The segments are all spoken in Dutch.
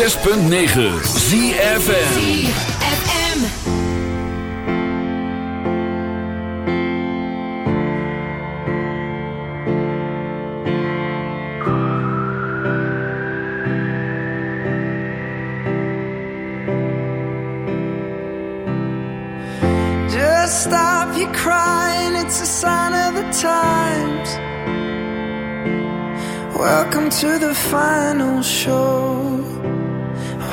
106.9 ZFM ZFM Just stop your crying It's a sign of the times. Welcome to the final show.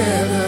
together.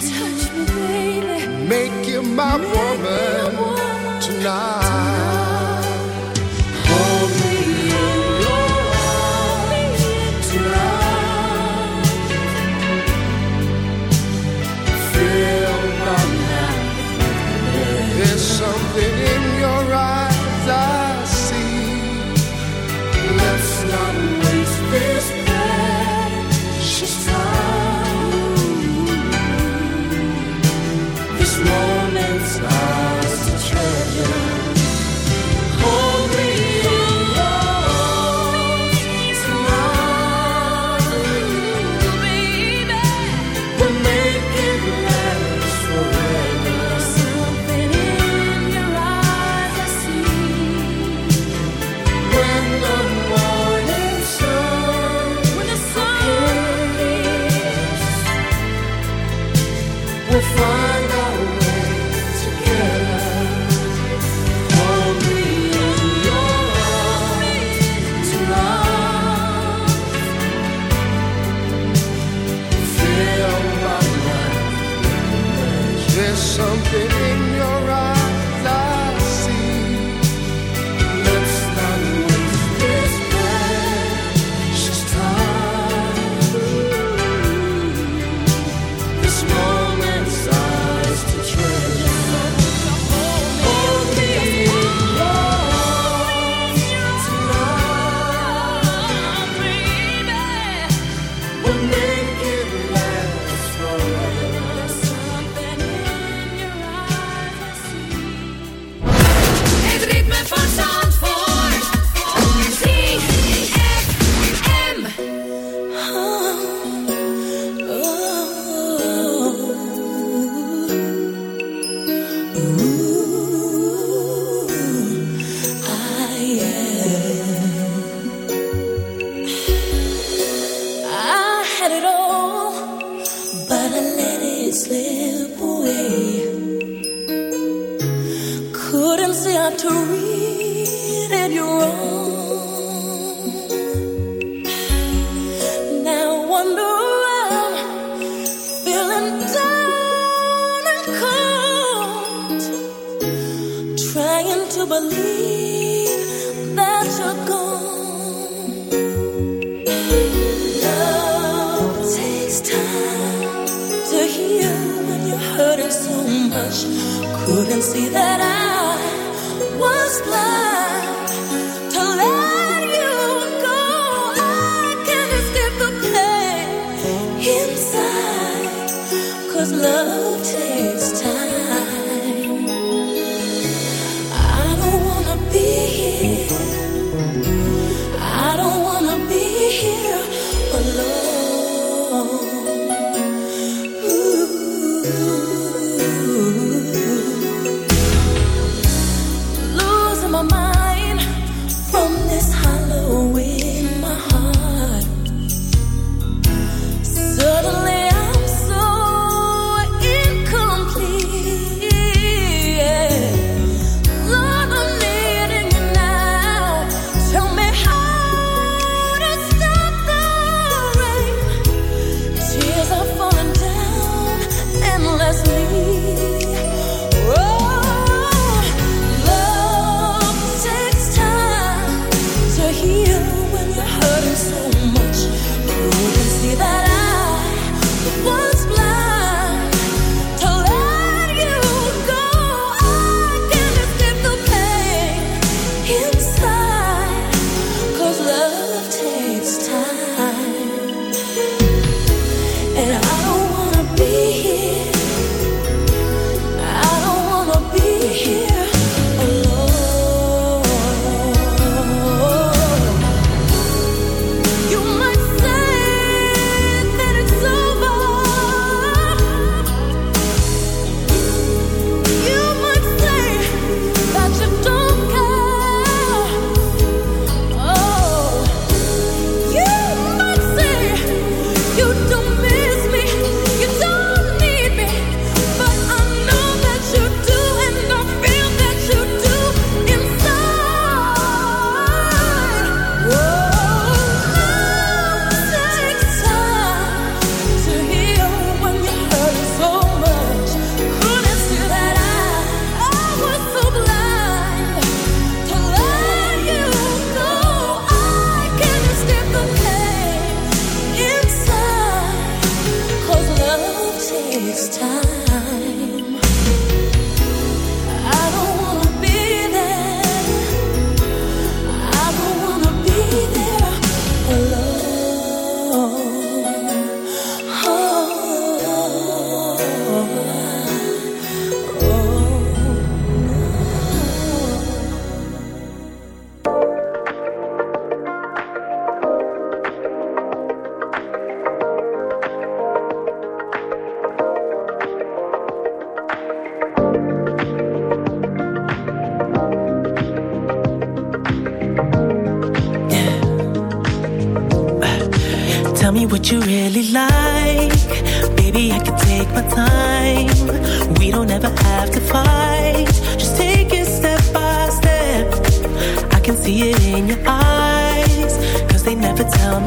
touch. touch me, Make you my Make woman, woman, tonight. tonight.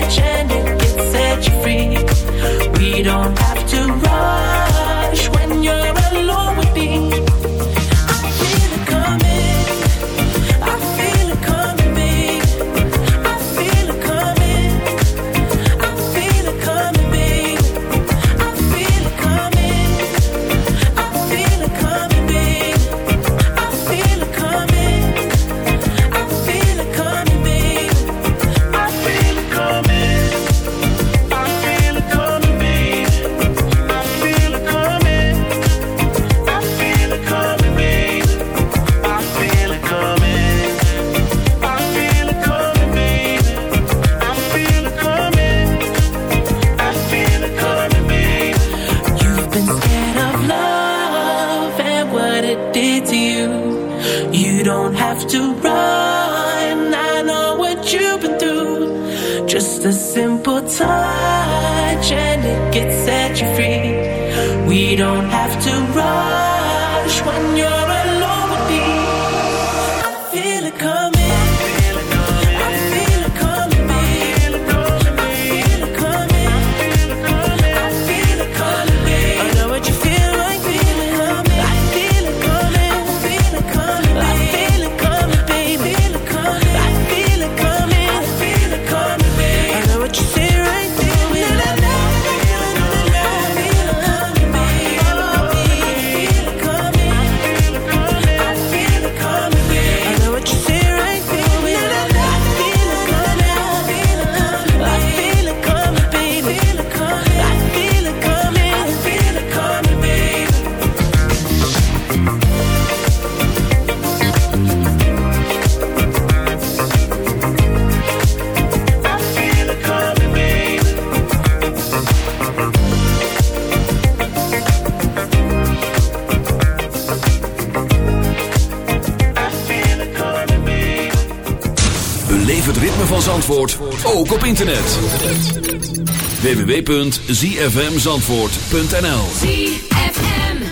and it set you free. ook op internet. www.zfmzandvoort.nl ZFM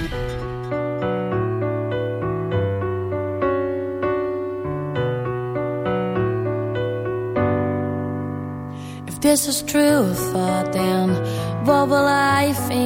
If this is true, thought then, what will I think?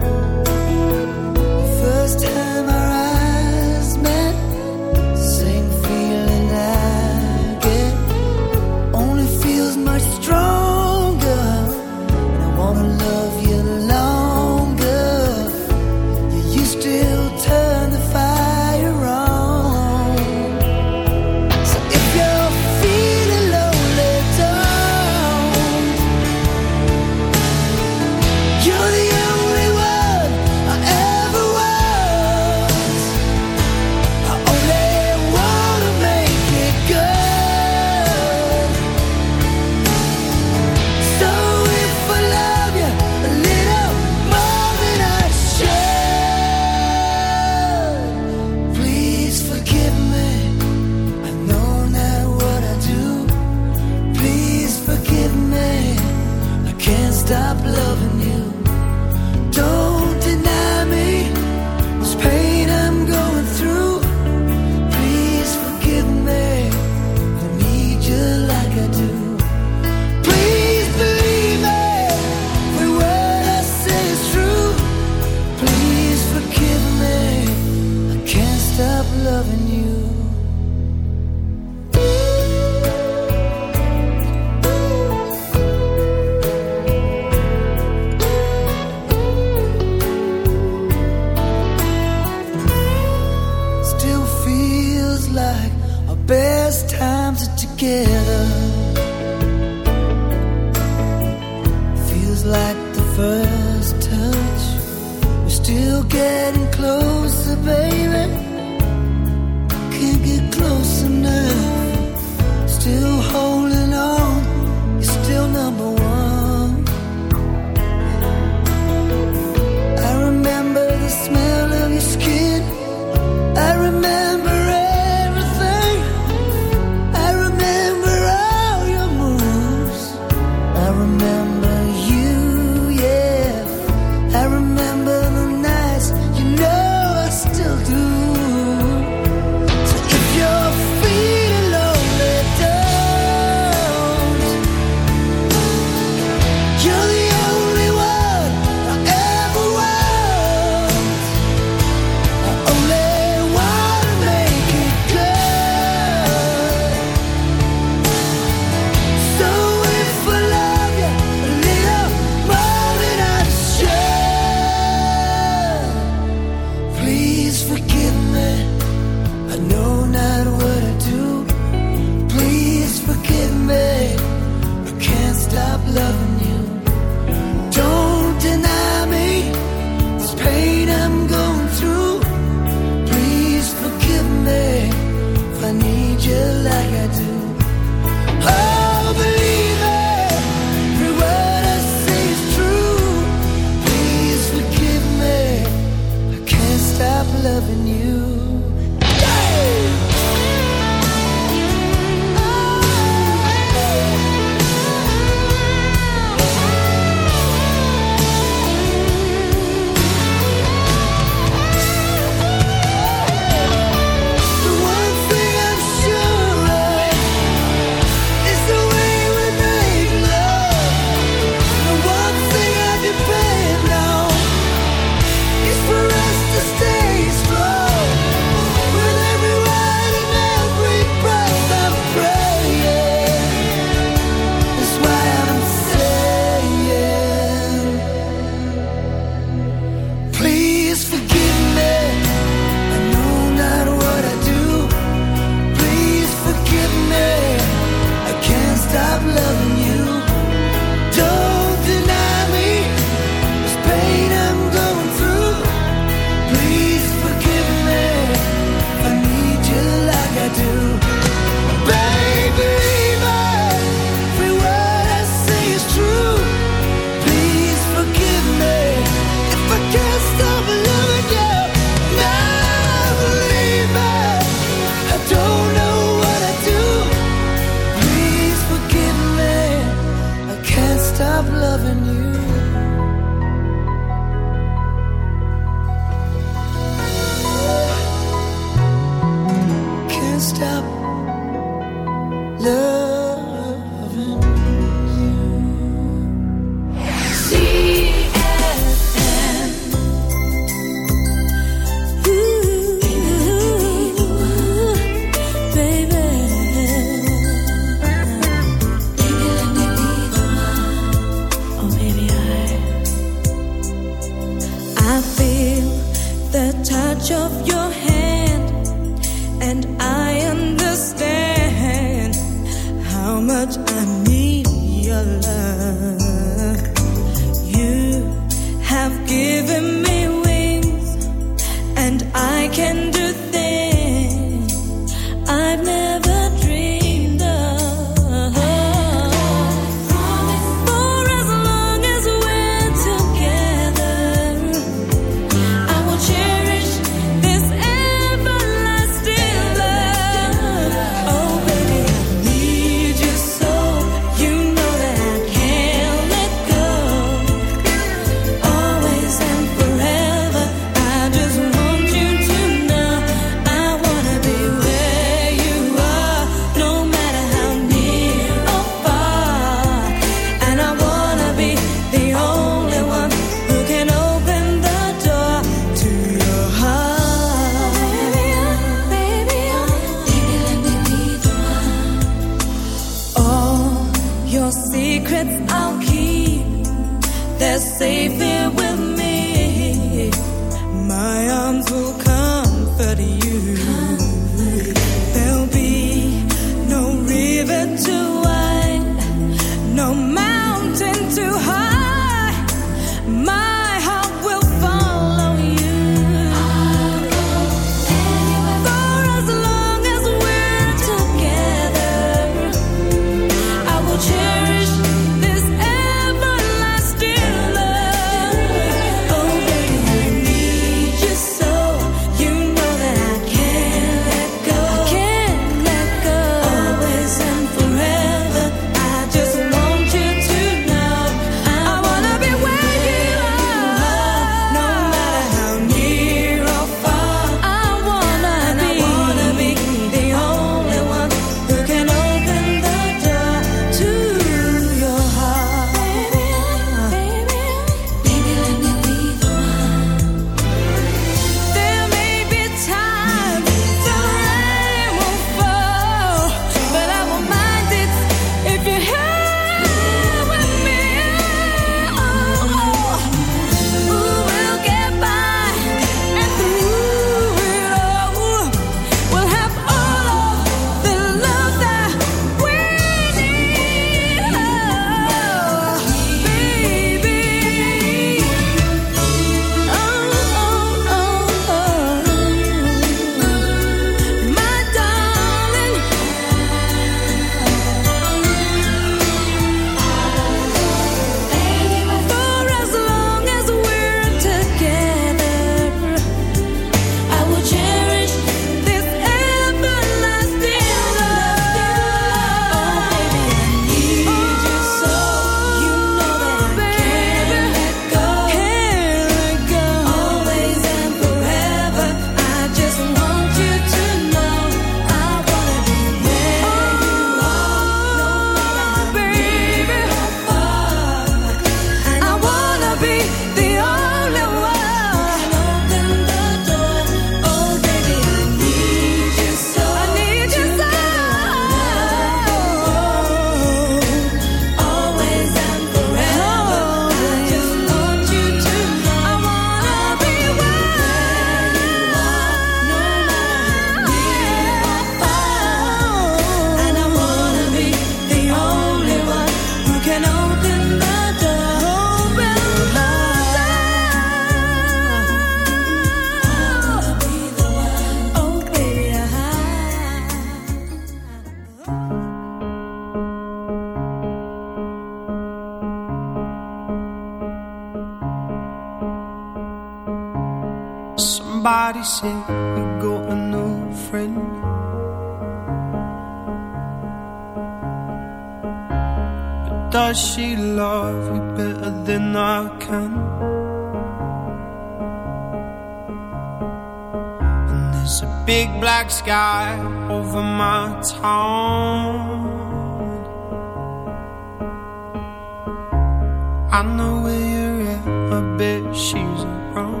she's wrong.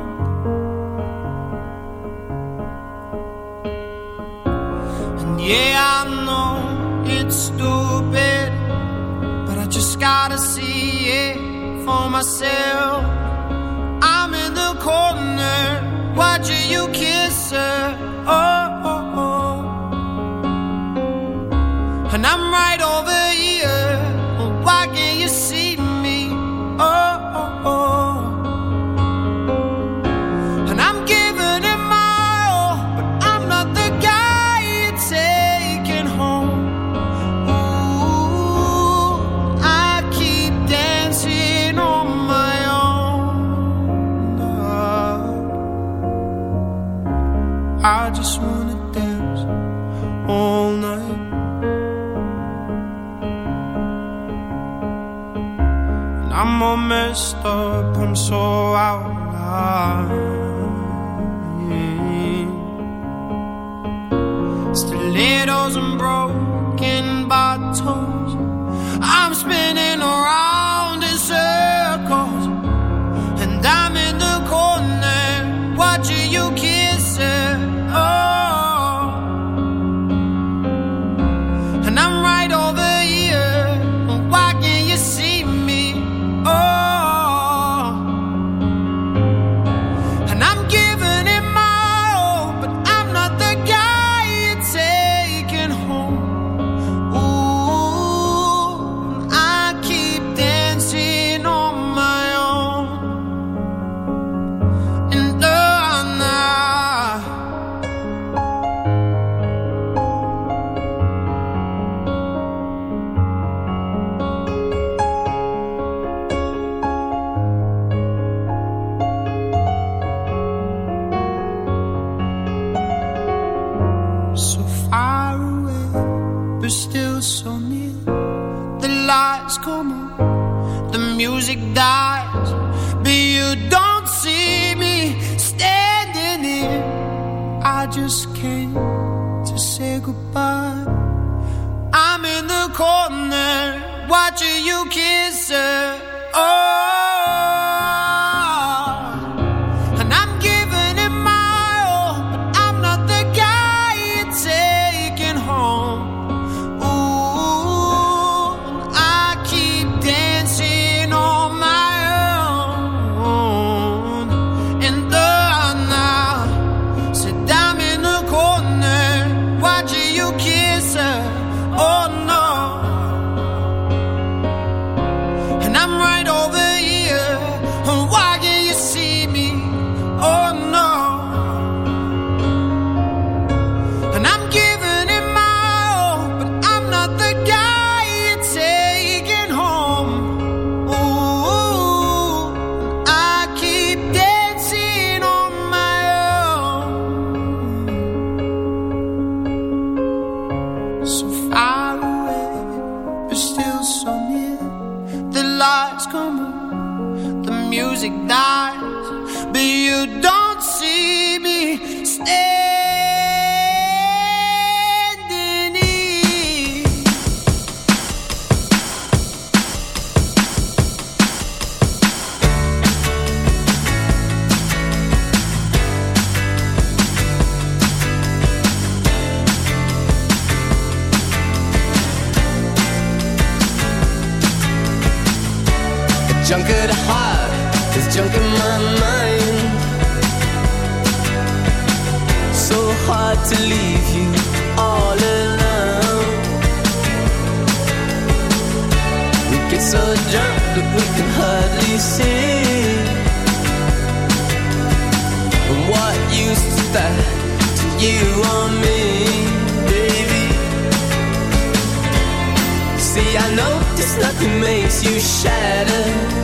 And yeah, I know it's stupid, but I just gotta see it for myself. soul. junk in my mind So hard to leave you all alone. We get so drunk that we can hardly see. And what used to that to you or me, baby? See, I know this nothing makes you shatter.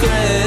secret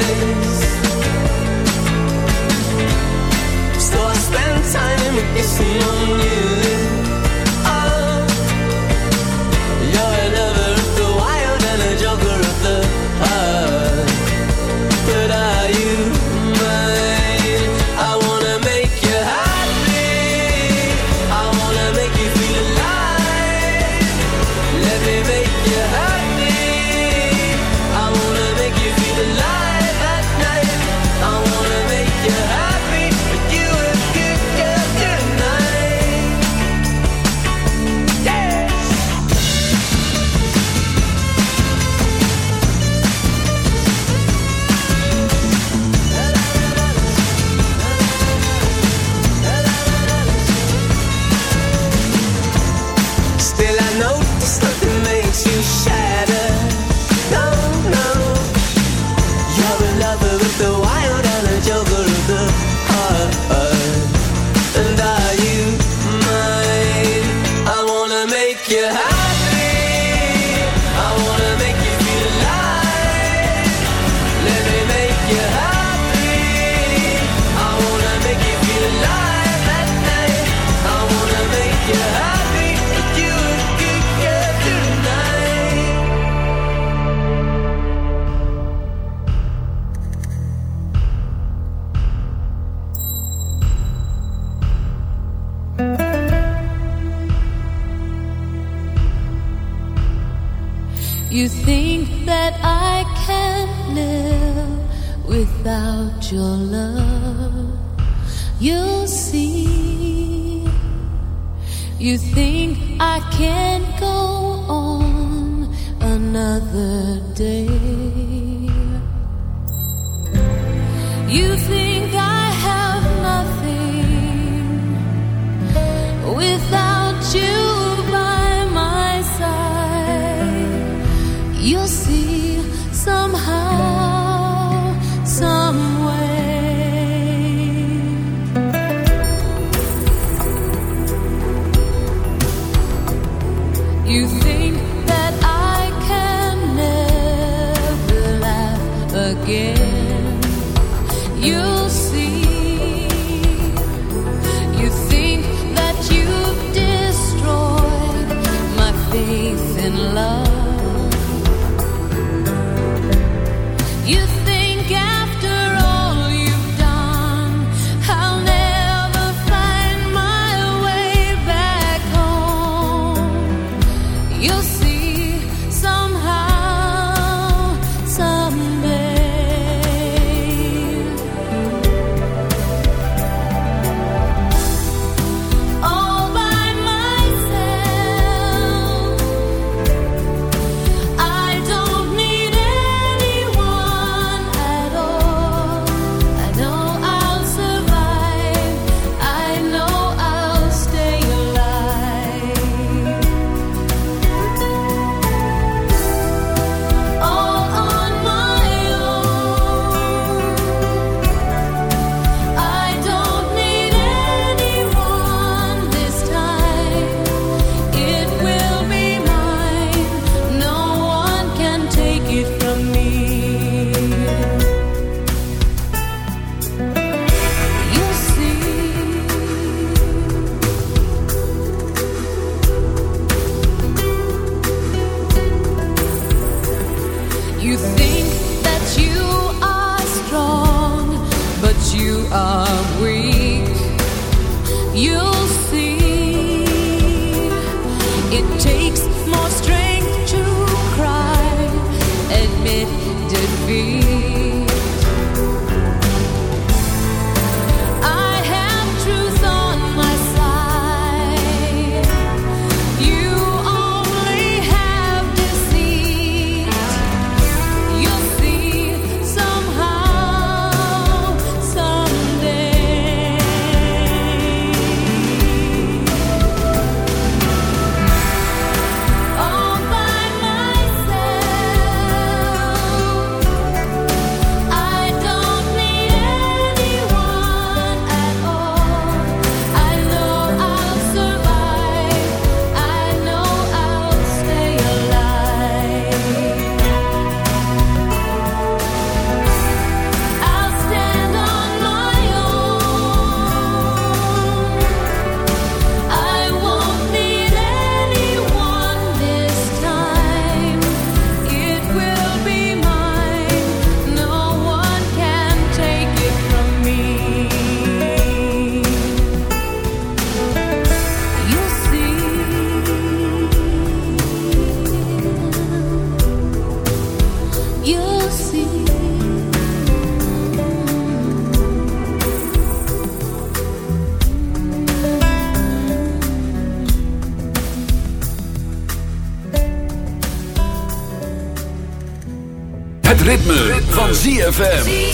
ZFM.